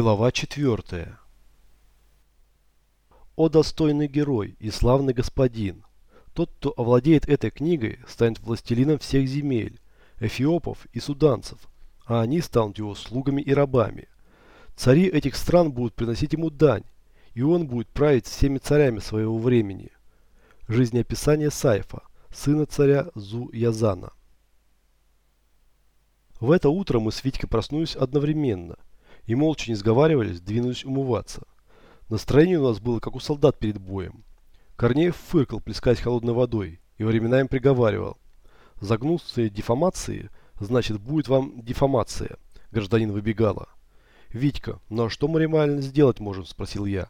Глава 4. О достойный герой и славный господин! Тот, кто овладеет этой книгой, станет властелином всех земель, эфиопов и суданцев, а они станут его слугами и рабами. Цари этих стран будут приносить ему дань, и он будет править всеми царями своего времени. Жизнеописание Сайфа, сына царя Зу-Язана. В это утро мы с Витькой проснулись одновременно – и молча не сговаривались, двинулись умываться. Настроение у нас было, как у солдат перед боем. Корнеев фыркал, плескаясь холодной водой, и временами приговаривал. Загнулся дефамации, значит, будет вам дефамация, гражданин выбегала. Витька, ну а что мы реально сделать можем, спросил я.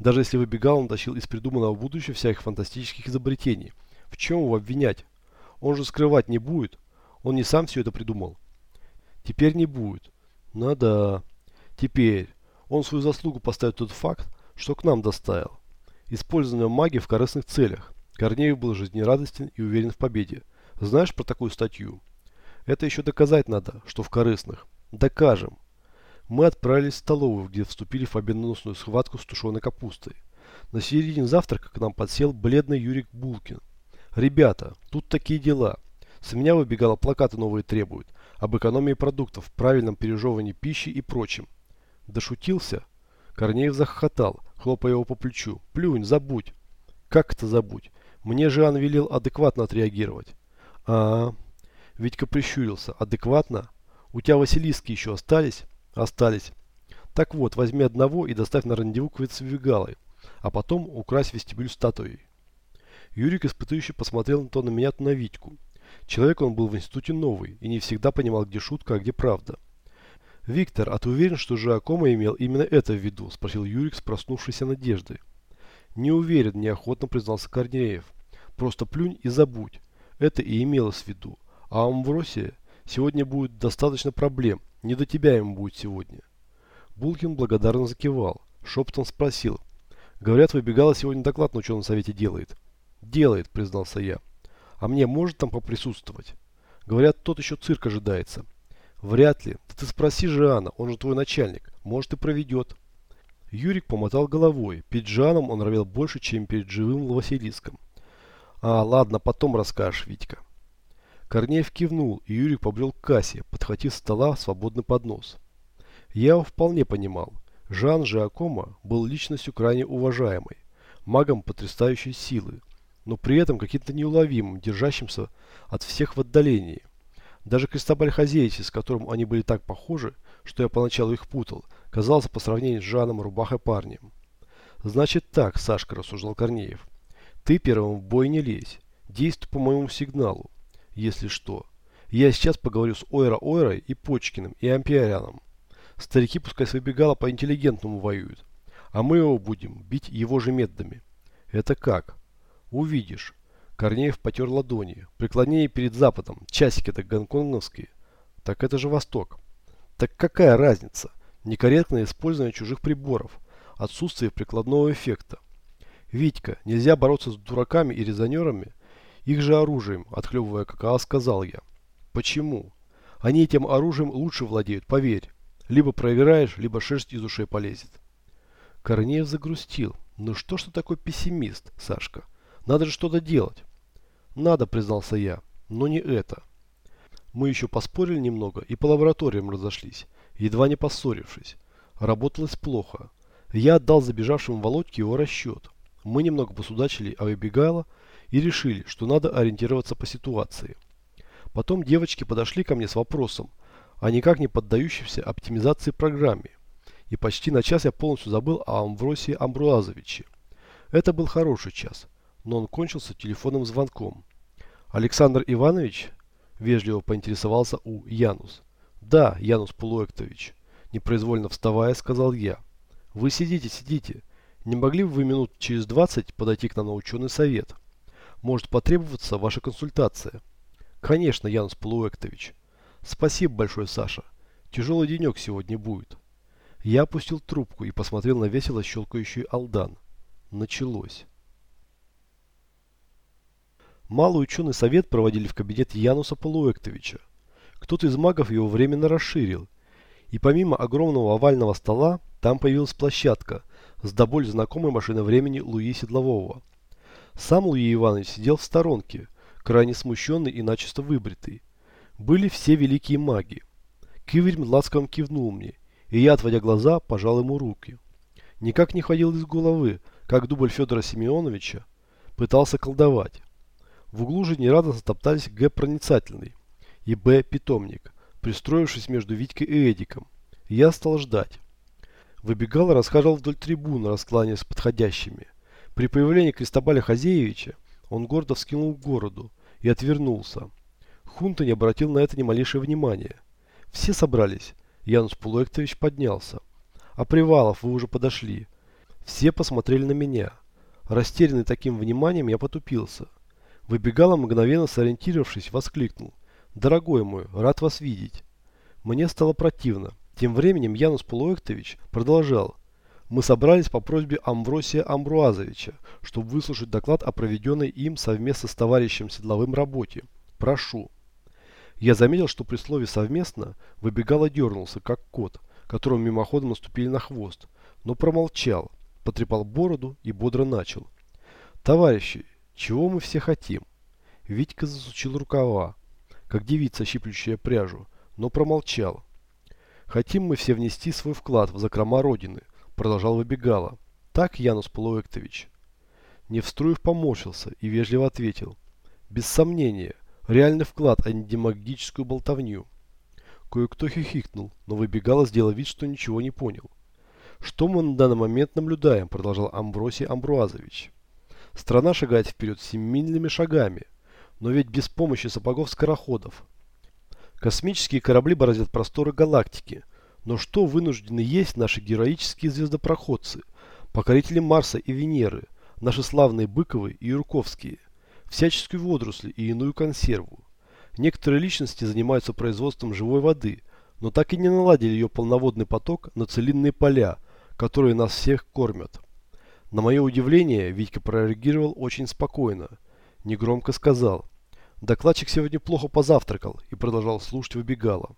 Даже если выбегал, он тащил из придуманного будущего всяких фантастических изобретений. В чем его обвинять? Он же скрывать не будет. Он не сам все это придумал. Теперь не будет. Ну да. Теперь он свою заслугу поставит тот факт, что к нам доставил. Использование магии в корыстных целях. Корнеев был жизнерадостен и уверен в победе. Знаешь про такую статью? Это еще доказать надо, что в корыстных. Докажем. Мы отправились в столовую, где вступили в победоносную схватку с тушеной капустой. На середине завтрака к нам подсел бледный Юрик Булкин. «Ребята, тут такие дела. С меня выбегало плакаты новые требуют. Об экономии продуктов, правильном пережевывании пищи и прочем. Дошутился? Корнеев захохотал, хлопая его по плечу. Плюнь, забудь. Как это забудь? Мне же Ан велел адекватно отреагировать. А, -а, -а. Витька прищурился. Адекватно? У тебя Василиски еще остались? Остались. Так вот, возьми одного и доставь на рандеву к Вицевигалой, а потом укрась вестибюль статуей. Юрик испытующе посмотрел то на меня, то на Витьку. Человек он был в институте новый и не всегда понимал, где шутка, а где правда. «Виктор, а ты уверен, что Жакома имел именно это в виду?» – спросил Юрик с проснувшейся надеждой. «Не уверен», – неохотно признался Корнеев. «Просто плюнь и забудь. Это и имелось в виду. А Амвросия сегодня будет достаточно проблем. Не до тебя ему будет сегодня». Булкин благодарно закивал. Шепотом спросил. «Говорят, выбегала сегодня доклад на ученом совете делает». «Делает», – признался я. «А мне может там поприсутствовать?» «Говорят, тот еще цирк ожидается». Вряд ли. Да ты спроси Жана, он же твой начальник. Может и проведет. Юрик помотал головой. Перед Жаном он ровел больше, чем перед живым Василиском. А, ладно, потом расскажешь, Витька. Корнеев кивнул, и Юрик побрел к кассе, подхватив с стола свободный поднос. Я его вполне понимал. Жан Жиакома был личностью крайне уважаемой, магом потрясающей силы, но при этом каким-то неуловимым, держащимся от всех в отдалении. Даже Кристобаль Хазеевич, с которым они были так похожи, что я поначалу их путал, казался по сравнению с Жаном рубахой парнем. «Значит так, Сашка», – рассуждал Корнеев. «Ты первым в бой не лезь. Действуй по моему сигналу. Если что. Я сейчас поговорю с Ойра-Ойрой и Почкиным, и Ампиаряном. Старики пускай выбегало по интеллигентному воюют. А мы его будем бить его же методами». «Это как?» «Увидишь. Корнеев потер ладони. Преклонение перед Западом. Часики-то гонконговские. Так это же Восток. Так какая разница? Некорректное использование чужих приборов. Отсутствие прикладного эффекта. Витька, нельзя бороться с дураками и резонерами. Их же оружием, отхлебывая какао, сказал я. Почему? Они этим оружием лучше владеют, поверь. Либо проиграешь, либо шерсть из ушей полезет. Корнеев загрустил. Ну что ж ты такой пессимист, Сашка? Надо же что-то делать. Надо, признался я, но не это. Мы еще поспорили немного и по лабораториям разошлись, едва не поссорившись. Работалось плохо. Я отдал забежавшему Володьке его расчет. Мы немного посудачили о Эбигайла и решили, что надо ориентироваться по ситуации. Потом девочки подошли ко мне с вопросом о никак не поддающейся оптимизации программе. И почти на час я полностью забыл о Амвросии Амбруазовиче. Это был хороший час но он кончился телефонным звонком. «Александр Иванович?» – вежливо поинтересовался у Янус. «Да, Янус Полуэктович», – непроизвольно вставая, сказал я. «Вы сидите, сидите. Не могли бы вы минут через двадцать подойти к нам на ученый совет? Может потребоваться ваша консультация?» «Конечно, Янус Полуэктович. Спасибо большое, Саша. Тяжелый денек сегодня будет». Я опустил трубку и посмотрел на весело щелкающий Алдан. Началось. Малый ученый совет проводили в кабинет Януса Полуэктовича. Кто-то из магов его временно расширил, И помимо огромного овального стола, там появилась площадка с до боли знакомой машиной времени Луи Седлового. Сам Луи Иванович сидел в сторонке, крайне смущенный и начисто выбритый. Были все великие маги. Киверь ласково кивнул мне, и я, отводя глаза, пожал ему руки. Никак не ходил из головы, как дубль Федора Семеновича пытался колдовать. В углу же нерадостно топтались Г. Проницательный и Б. Питомник, пристроившись между Витькой и Эдиком. Я стал ждать. Выбегал и расхаживал вдоль трибуны, раскланяясь с подходящими. При появлении Кристобаля Хазеевича он гордо вскинул к городу и отвернулся. Хунта не обратил на это ни малейшего внимания. Все собрались. Янус Пулуэктович поднялся. А Привалов, вы уже подошли. Все посмотрели на меня. Растерянный таким вниманием, я потупился. Выбегала мгновенно сориентировавшись, воскликнул. «Дорогой мой, рад вас видеть». Мне стало противно. Тем временем Янус Полуэктович продолжал. Мы собрались по просьбе Амвросия Амбруазовича, чтобы выслушать доклад о проведенной им совместно с товарищем Седловым работе. Прошу. Я заметил, что при слове «совместно» выбегал и дернулся, как кот, которому мимоходом наступили на хвост, но промолчал, потрепал бороду и бодро начал. «Товарищи, чего мы все хотим?» Витька засучил рукава, как девица, щиплющая пряжу, но промолчал. «Хотим мы все внести свой вклад в закрома Родины», продолжал выбегала. «Так, Янус Полуэктович?» Невструев поморщился и вежливо ответил. «Без сомнения, реальный вклад, а не демагогическую болтовню». Кое-кто хихикнул, но выбегала, сделал вид, что ничего не понял. «Что мы на данный момент наблюдаем?» – продолжал Амбросий Амбруазович. Страна шагает вперед семимильными шагами, но ведь без помощи сапогов-скороходов. Космические корабли бороздят просторы галактики, но что вынуждены есть наши героические звездопроходцы, покорители Марса и Венеры, наши славные Быковы и Юрковские, всяческую водоросли и иную консерву. Некоторые личности занимаются производством живой воды, но так и не наладили ее полноводный поток на целинные поля, которые нас всех кормят. На мое удивление, Витька прореагировал очень спокойно. Негромко сказал. Докладчик сегодня плохо позавтракал и продолжал слушать выбегало.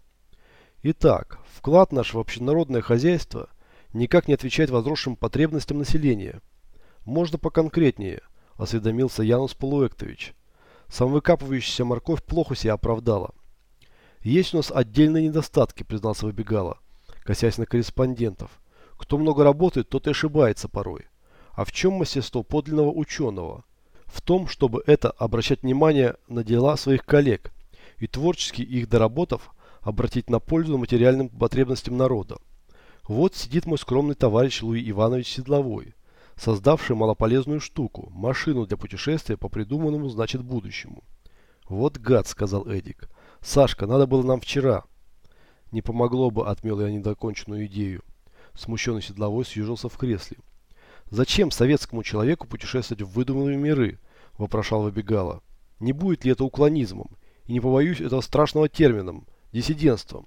Итак, вклад в общенародное хозяйство никак не отвечает возросшим потребностям населения. Можно поконкретнее, осведомился Янус Полуэктович. Самовыкапывающаяся морковь плохо себя оправдала. Есть у нас отдельные недостатки, признался выбегало, косясь на корреспондентов. Кто много работает, тот и ошибается порой. А в чем мастерство подлинного ученого? В том, чтобы это обращать внимание на дела своих коллег и творчески их доработав, обратить на пользу материальным потребностям народа. Вот сидит мой скромный товарищ Луи Иванович Седловой, создавший малополезную штуку, машину для путешествия по придуманному, значит, будущему. «Вот гад», — сказал Эдик. «Сашка, надо было нам вчера». «Не помогло бы», — отмел я недоконченную идею. Смущенный Седловой съежился в кресле. Зачем советскому человеку путешествовать в выдуманные миры? Вопрошал выбегала. Не будет ли это уклонизмом? И не побоюсь этого страшного термином – диссидентством.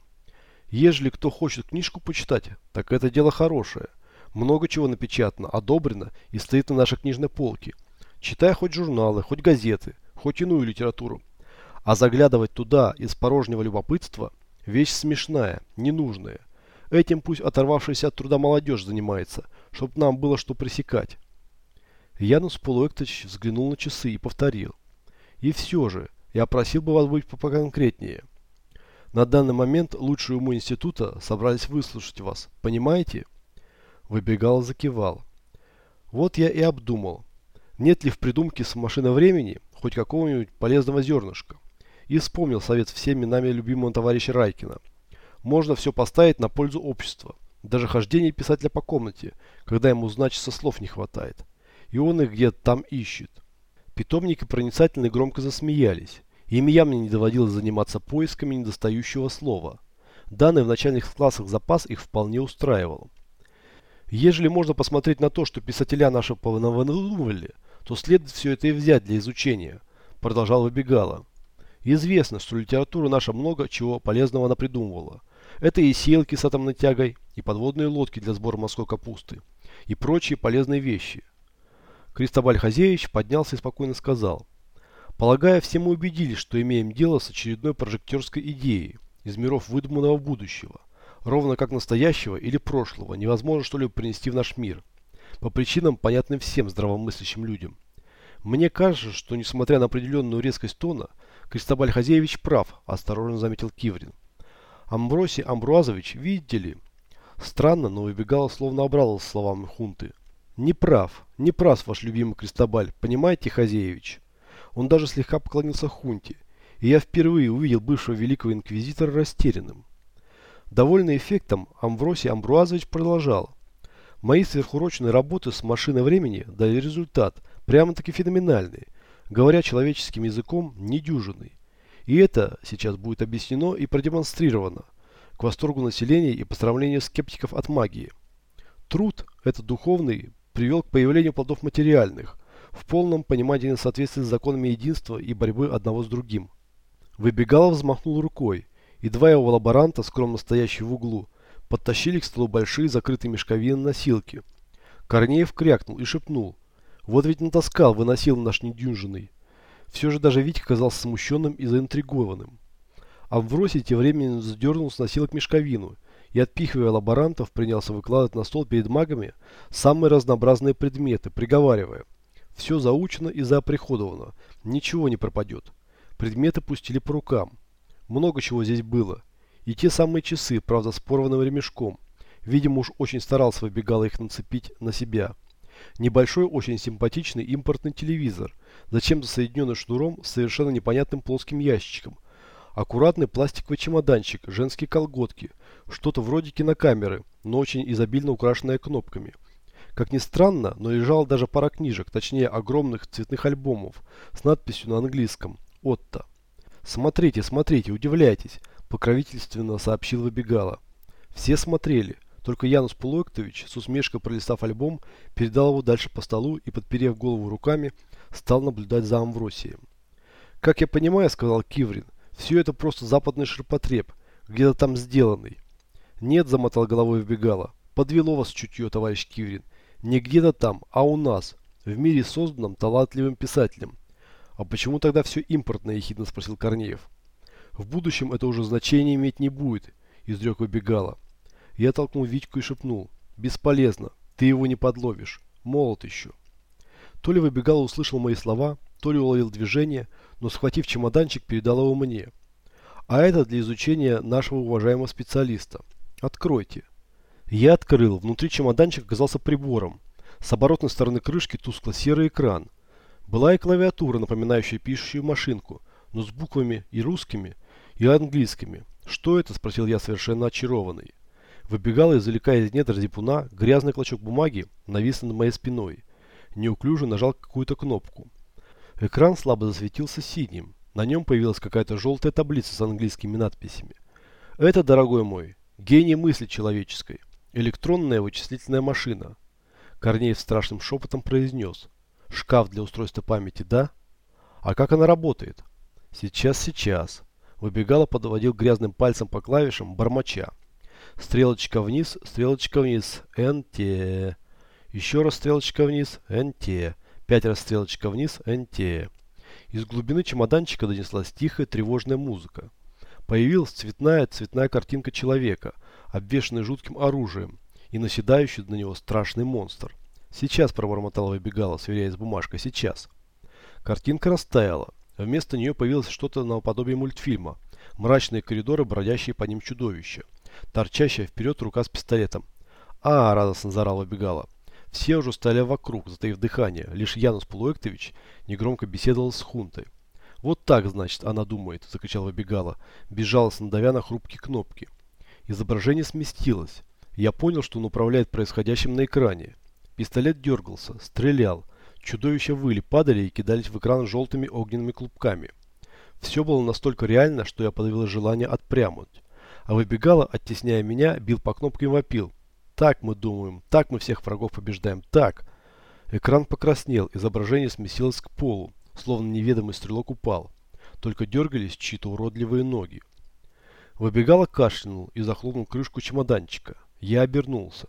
Ежели кто хочет книжку почитать, так это дело хорошее. Много чего напечатано, одобрено и стоит на нашей книжной полке. Читай хоть журналы, хоть газеты, хоть иную литературу. А заглядывать туда из порожнего любопытства – вещь смешная, ненужная. Этим пусть оторвавшаяся от труда молодежь занимается, чтоб нам было что пресекать. Янус Полуэктович взглянул на часы и повторил. И все же, я просил бы вас быть поконкретнее. На данный момент лучшие умы института собрались выслушать вас, понимаете? Выбегал, закивал. Вот я и обдумал, нет ли в придумке с машины времени хоть какого-нибудь полезного зернышка. И вспомнил совет всеми нами любимого товарища Райкина – можно все поставить на пользу общества. Даже хождение писателя по комнате, когда ему значится слов не хватает. И он их где-то там ищет. Питомники проницательно громко засмеялись. Им явно не доводилось заниматься поисками недостающего слова. Данный в начальных классах запас их вполне устраивал. Ежели можно посмотреть на то, что писателя наши повыдумывали, то следует все это и взять для изучения, продолжал Выбегало. Известно, что литература наша много чего полезного она придумывала. Это и селки с атомной тягой, и подводные лодки для сбора морской капусты, и прочие полезные вещи. Кристобаль Хазеевич поднялся и спокойно сказал. Полагая, все мы убедились, что имеем дело с очередной прожектерской идеей из миров выдуманного будущего. ровно как настоящего или прошлого, невозможно что-либо принести в наш мир. По причинам, понятным всем здравомыслящим людям. Мне кажется, что несмотря на определенную резкость тона, Кристобаль Хазеевич прав, осторожно заметил Киврин. Амбросий Амбруазович, видите ли? Странно, но выбегал, словно обрадовался словами хунты. Не прав, не прав ваш любимый Кристобаль, понимаете, Хазеевич? Он даже слегка поклонился хунте, и я впервые увидел бывшего великого инквизитора растерянным. Довольный эффектом, Амвросий Амбруазович продолжал. Мои сверхурочные работы с машиной времени дали результат, прямо-таки феноменальный, говоря человеческим языком, недюжинный. И это сейчас будет объяснено и продемонстрировано к восторгу населения и поздравлению скептиков от магии. Труд, этот духовный, привел к появлению плодов материальных, в полном понимании соответствии с законами единства и борьбы одного с другим. Выбегалов взмахнул рукой, и два его лаборанта, скромно стоящие в углу, подтащили к столу большие закрытые мешковины носилки. Корнеев крякнул и шепнул. «Вот ведь натаскал, выносил наш недюжинный». Все же даже Витя казался смущенным и заинтригованным. Амвросий тем временем задернул с носилок мешковину и, отпихивая лаборантов, принялся выкладывать на стол перед магами самые разнообразные предметы, приговаривая. Все заучено и заоприходовано, ничего не пропадет. Предметы пустили по рукам. Много чего здесь было. И те самые часы, правда с порванным ремешком. Видимо, уж очень старался выбегало их нацепить на себя. Небольшой, очень симпатичный импортный телевизор, зачем-то соединенный шнуром с совершенно непонятным плоским ящичком. Аккуратный пластиковый чемоданчик, женские колготки, что-то вроде кинокамеры, но очень изобильно украшенное кнопками. Как ни странно, но лежала даже пара книжек, точнее огромных цветных альбомов с надписью на английском «Отто». «Смотрите, смотрите, удивляйтесь», – покровительственно сообщил выбегала. Все смотрели, только Янус Пулоктович, с усмешкой пролистав альбом, передал его дальше по столу и, подперев голову руками, стал наблюдать за Амвросием. «Как я понимаю, – сказал Киврин, – все это просто западный ширпотреб, где-то там сделанный». «Нет», – замотал головой вбегала. «Подвело вас чутье, товарищ Киврин. Не где-то там, а у нас, в мире созданном талантливым писателем. «А почему тогда все импортное?» – ехидно спросил Корнеев. «В будущем это уже значения иметь не будет», – изрек выбегала. Я толкнул Витьку и шепнул. «Бесполезно. Ты его не подловишь. Молод еще». То ли выбегала услышал мои слова, то ли уловил движение, но схватив чемоданчик, передал его мне. А это для изучения нашего уважаемого специалиста. Откройте. Я открыл. Внутри чемоданчик оказался прибором. С оборотной стороны крышки тускло-серый экран. Была и клавиатура, напоминающая пишущую машинку, но с буквами и русскими, и английскими. «Что это?» – спросил я совершенно очарованный. Выбегал, извлекая из недр зипуна, грязный клочок бумаги, навис над моей спиной. Неуклюже нажал какую-то кнопку. Экран слабо засветился синим. На нем появилась какая-то желтая таблица с английскими надписями. Это, дорогой мой, гений мысли человеческой. Электронная вычислительная машина. Корнеев страшным шепотом произнес – Шкаф для устройства памяти, да? А как она работает? Сейчас, сейчас. Выбегала, подводил грязным пальцем по клавишам, бормоча. Стрелочка вниз, стрелочка вниз, НТ. Еще раз стрелочка вниз, НТ. Пять раз стрелочка вниз, НТ. Из глубины чемоданчика донеслась тихая тревожная музыка. Появилась цветная цветная картинка человека, обвешанный жутким оружием, и наседающий на него страшный монстр. «Сейчас», – пробормотала выбегала, сверяясь с бумажкой, «сейчас». Картинка растаяла. Вместо нее появилось что-то наподобие мультфильма. Мрачные коридоры, бродящие по ним чудовища. Торчащая вперед рука с пистолетом. «А!» – радостно заорала выбегала. Все уже стали вокруг, затаив дыхание. Лишь Янус Полуэктович негромко беседовал с Хунтой. «Вот так, значит, она думает», – закричала выбегала, безжалостно давя на хрупкие кнопки. Изображение сместилось. Я понял, что он управляет происходящим на экране. Пистолет дергался, стрелял. Чудовища выли, падали и кидались в экран желтыми огненными клубками. Все было настолько реально, что я подавил желание отпрямуть. А выбегала, оттесняя меня, бил по кнопке и вопил. Так мы думаем, так мы всех врагов побеждаем, так. Экран покраснел, изображение сместилось к полу, словно неведомый стрелок упал. Только дергались чьи-то уродливые ноги. Выбегала кашлянул и захлопнул крышку чемоданчика. Я обернулся.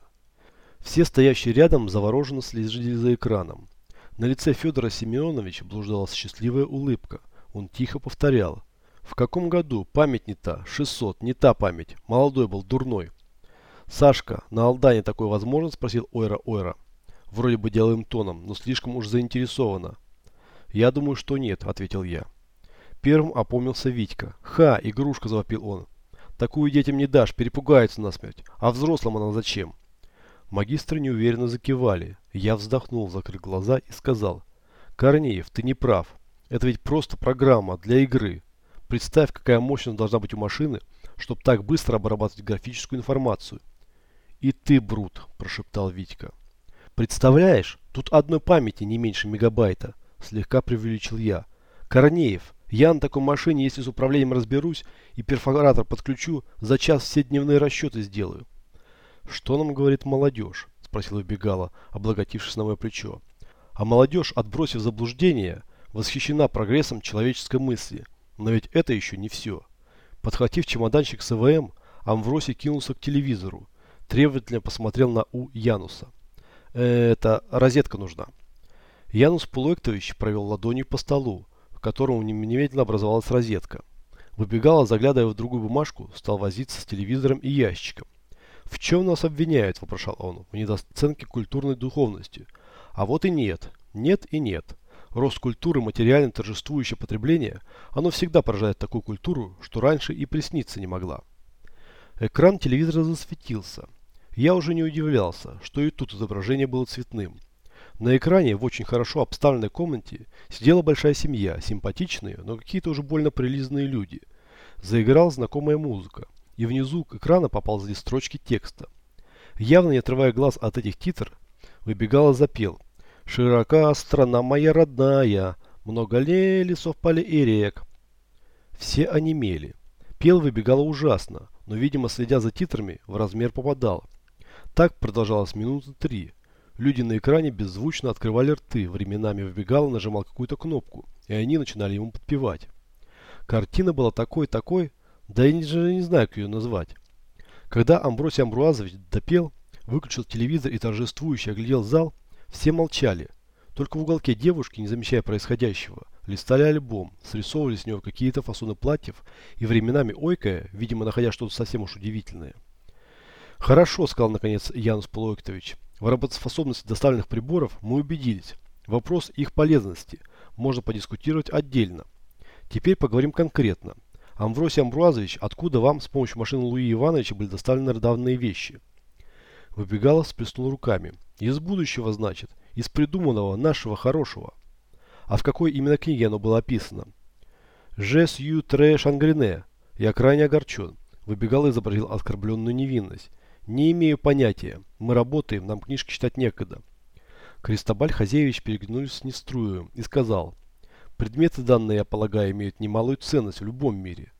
Все стоящие рядом завороженно следили за экраном. На лице Федора Семеновича блуждалась счастливая улыбка. Он тихо повторял. В каком году? Память не та. 600. Не та память. Молодой был, дурной. «Сашка, на Алдане такое возможно?» – спросил Ойра Ойра. Вроде бы делаем тоном, но слишком уж заинтересовано. «Я думаю, что нет», – ответил я. Первым опомнился Витька. «Ха, игрушка!» – завопил он. «Такую детям не дашь, перепугаются насмерть. А взрослым она зачем?» Магистры неуверенно закивали. Я вздохнул, закрыл глаза и сказал. «Корнеев, ты не прав. Это ведь просто программа для игры. Представь, какая мощность должна быть у машины, чтобы так быстро обрабатывать графическую информацию. «И ты, Брут», – прошептал Витька. «Представляешь, тут одной памяти не меньше мегабайта», – слегка преувеличил я. «Корнеев, я на такой машине, если с управлением разберусь и перфоратор подключу, за час все дневные расчеты сделаю». «Что нам говорит молодежь?» – спросил убегала, облаготившись на мое плечо. «А молодежь, отбросив заблуждение, восхищена прогрессом человеческой мысли. Но ведь это еще не все». Подхватив чемоданчик с ЭВМ, Амвросий кинулся к телевизору. Требовательно посмотрел на У Януса. «Это розетка нужна». Янус Пулуэктович провел ладонью по столу, в котором немедленно образовалась розетка. Выбегала, заглядывая в другую бумажку, стал возиться с телевизором и ящиком. «В чем нас обвиняют?» – вопрошал он. «В недооценке культурной духовности». А вот и нет. Нет и нет. Рост культуры, материально торжествующее потребление, оно всегда поражает такую культуру, что раньше и присниться не могла. Экран телевизора засветился. Я уже не удивлялся, что и тут изображение было цветным. На экране в очень хорошо обставленной комнате сидела большая семья, симпатичные, но какие-то уже больно прилизанные люди. Заиграла знакомая музыка, и внизу к экрану поползли строчки текста. Явно не отрывая глаз от этих титр, выбегала запел – Широка страна моя родная, много лесов, полей и рек. Все онемели. Пел выбегало ужасно, но, видимо, следя за титрами, в размер попадал. Так продолжалось минуты три. Люди на экране беззвучно открывали рты, временами выбегало, нажимал какую-то кнопку, и они начинали ему подпевать. Картина была такой-такой, да я даже не знаю, как ее назвать. Когда Амбросий Амбруазович допел, выключил телевизор и торжествующе оглядел зал, все молчали. Только в уголке девушки, не замечая происходящего, листали альбом, срисовывали с него какие-то фасоны платьев и временами ойкая, видимо, находя что-то совсем уж удивительное. «Хорошо», — сказал наконец Янус Полуэктович. «В работоспособности доставленных приборов мы убедились. Вопрос их полезности можно подискутировать отдельно. Теперь поговорим конкретно. Амвросий Амбруазович, откуда вам с помощью машины Луи Ивановича были доставлены данные вещи?» Выбегала, сплеснул руками. Из будущего, значит. Из придуманного, нашего, хорошего. А в какой именно книге оно было описано? «Je suis très chagriné». Я крайне огорчен. Выбегал и изобразил оскорбленную невинность. Не имею понятия. Мы работаем, нам книжки читать некогда. Кристобаль Хазеевич переглянулся с Неструем и сказал, «Предметы данные, я полагаю, имеют немалую ценность в любом мире».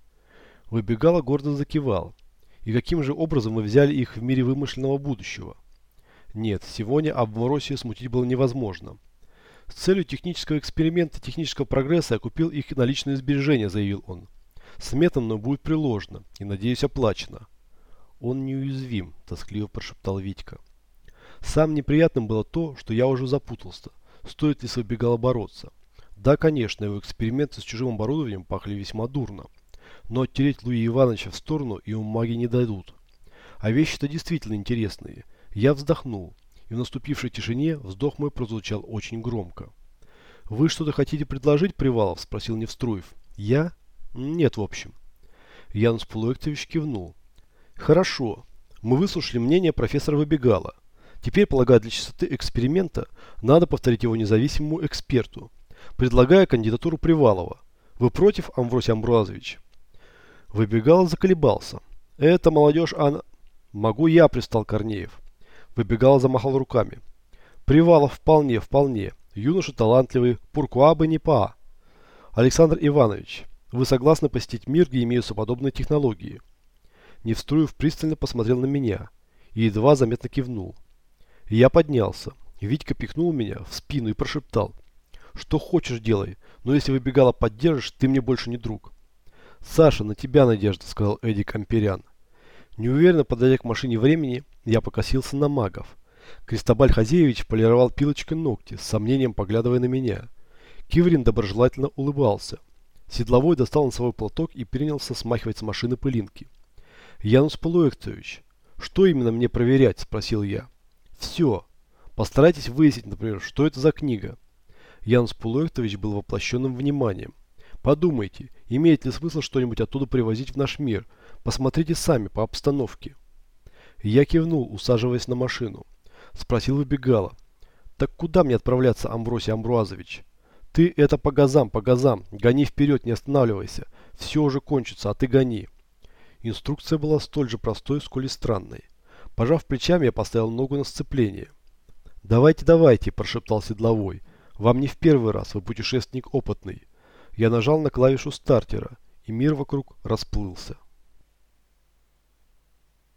Выбегала гордо закивал. И каким же образом мы взяли их в мире вымышленного будущего? Нет, сегодня Абвороссию смутить было невозможно. С целью технического эксперимента технического прогресса я купил их на личные сбережения, заявил он. Смета мной будет приложена и, надеюсь, оплачена. Он неуязвим, тоскливо прошептал Витька. Сам неприятным было то, что я уже запутался. Стоит ли с бороться? Да, конечно, его эксперименты с чужим оборудованием пахли весьма дурно. Но оттереть Луи Ивановича в сторону ему маги не дадут. А вещи-то действительно интересные. Я вздохнул, и в наступившей тишине вздох мой прозвучал очень громко. «Вы что-то хотите предложить, Привалов?» – спросил Невструев. «Я? Нет, в общем». Янус Полуэктович кивнул. «Хорошо. Мы выслушали мнение профессора Выбегала. Теперь, полагаю, для чистоты эксперимента надо повторить его независимому эксперту. Предлагаю кандидатуру Привалова. Вы против, Амвросий Амбруазович?» Выбегал заколебался. «Это молодежь, она...» «Могу я», – пристал Корнеев. Выбегал, замахал руками. «Привалов вполне, вполне. Юноша талантливый, пуркуа бы не па». «Александр Иванович, вы согласны посетить мир, где имеются подобные технологии?» Невструев пристально посмотрел на меня и едва заметно кивнул. Я поднялся. Витька пихнул меня в спину и прошептал. «Что хочешь делай, но если выбегала поддержишь, ты мне больше не друг». «Саша, на тебя надежда», — сказал Эдик Амперян. Неуверенно подойдя к машине времени, я покосился на магов. Кристобаль Хазеевич полировал пилочкой ногти, с сомнением поглядывая на меня. Киврин доброжелательно улыбался. Седловой достал носовой платок и принялся смахивать с машины пылинки. «Янус Полуэктович, Что именно мне проверять? Спросил я. Все. Постарайтесь выяснить, например, что это за книга. Янус Пулуэктович был воплощенным вниманием. Подумайте, имеет ли смысл что-нибудь оттуда привозить в наш мир? Посмотрите сами по обстановке. Я кивнул, усаживаясь на машину. Спросил выбегала. Так куда мне отправляться, Амбросий Амбруазович? Ты это по газам, по газам. Гони вперед, не останавливайся. Все уже кончится, а ты гони. Инструкция была столь же простой, сколь и странной. Пожав плечами, я поставил ногу на сцепление. «Давайте, давайте», – прошептал седловой. «Вам не в первый раз, вы путешественник опытный». Я нажал на клавишу стартера, и мир вокруг расплылся.